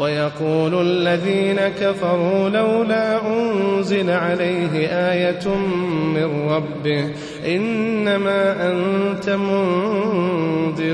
ويقول الذين كفروا لولا أنزل عليه آية من ربه إنما أنت منذر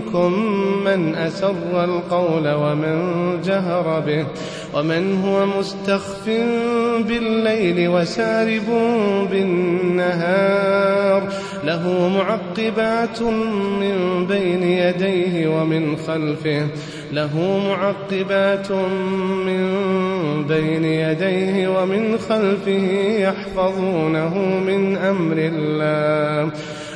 منكم من أسر القول ومن جهر به ومن هو مستخف بالليل وسارب بالنهار له معقبات من بين يديه ومن خلفه له معقبات من بين يديه ومن خلفه يحفظونه من أمر الله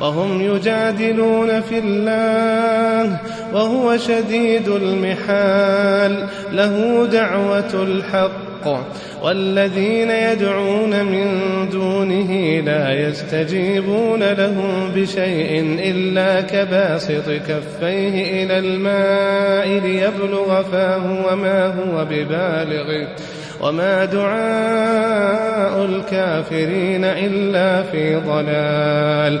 وهم يجادلون في الله وهو شديد المحال. له دعوة الحق. والذين يدعون من دونه لا يستجيبون لهم بشيء إلا كباسط كفيه إلى الماء ليبلغ فاه وما هو ببالغه وما دعاء الكافرين إلا في ضلال.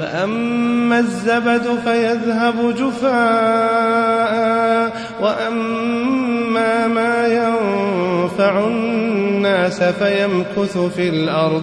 فأما الزبد فيذهب جفاء وأما ما ينفع الناس فيمكث في الأرض.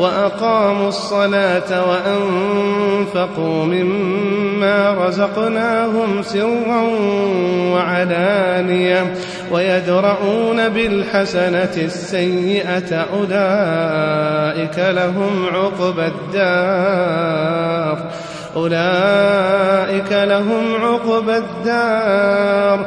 وأقاموا الصلاة وأنفقوا مما رزقناهم سرا وعلانية ويدرؤون بالحسنة السيئة أولئك لهم عقبى الدار أولئك لهم عقبى الدار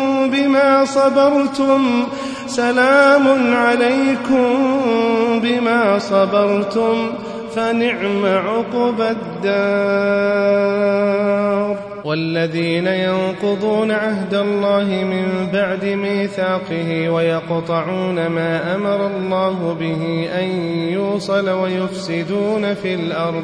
بما صبرتم سلام عليكم بما صبرتم فنعم عقبى الدار. والذين ينقضون عهد الله من بعد ميثاقه ويقطعون ما أمر الله به أن يوصل ويفسدون في الأرض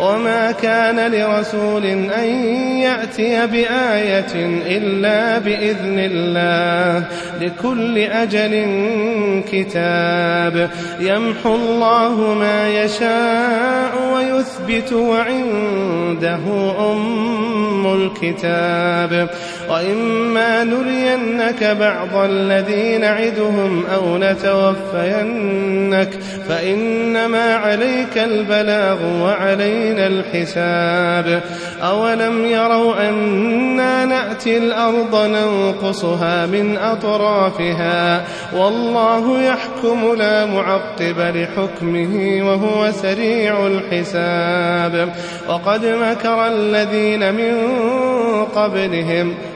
وما كان لرسول أن يأتي بآية إلا بإذن الله. لكل أجل كتاب. يمحو الله ما يشاء ويثبت وعنده أم الكتاب. وإما نرينك بعض الذي نعدهم أو نتوفينك. فإنما عليك البلاغ وعلينا الحساب أولم يروا أنا نأتي الأرض ننقصها من أطرافها والله يحكم لا معقب لحكمه وهو سريع الحساب وقد مكر الذين من قبلهم